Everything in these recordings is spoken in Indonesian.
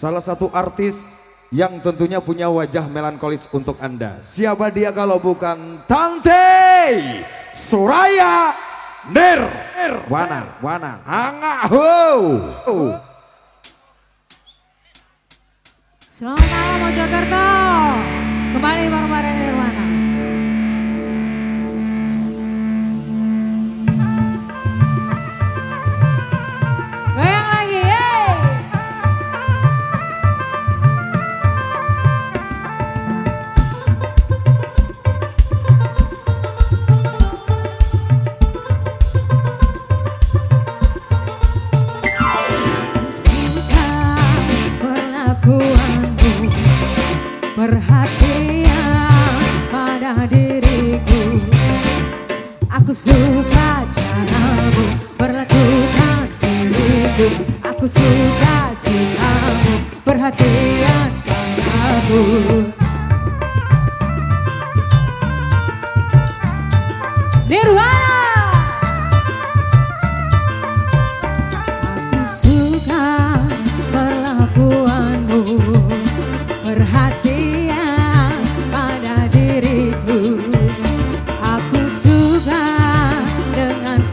Salah satu artis yang tentunya punya wajah melankolis untuk Anda. Siapa dia kalau bukan Tante Suraya Nir. Wana, wana. Anga ho. Selamat malam Jakarta. perhatian pada diriku. Aku suka caramu perlakukan diriku. Aku suka sikapmu perhatian padaku Deruan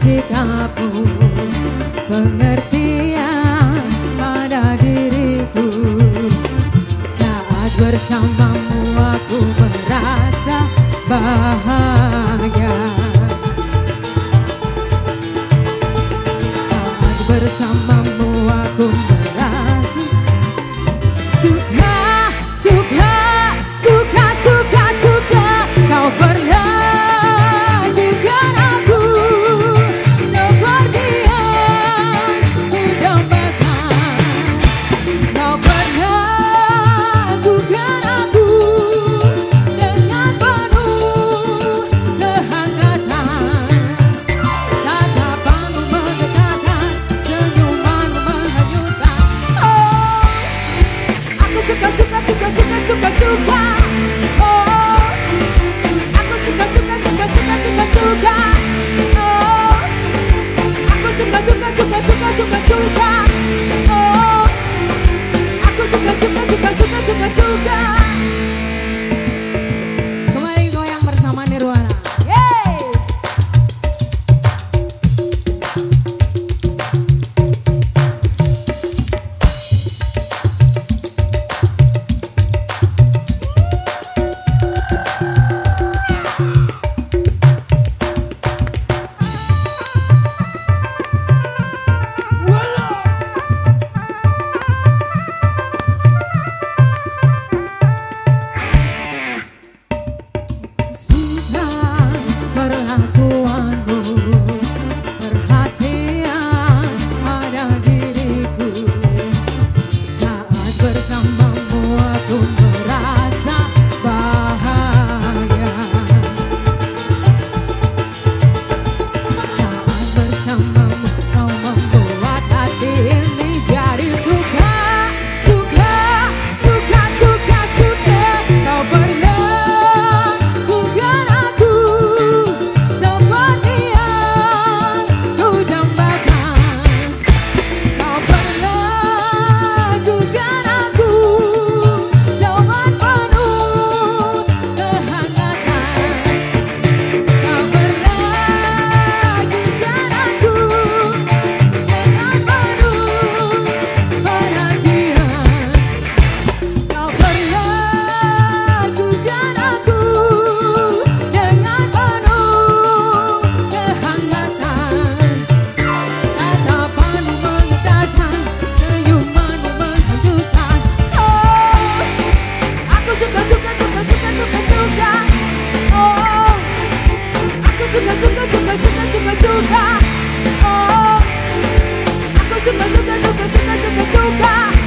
sikapmu pengertian pada diriku. Saat bersamamu aku merasa bahagia. Saat bersamamu suka azúcar, azúcar, azúcar, azúcar, azúcar.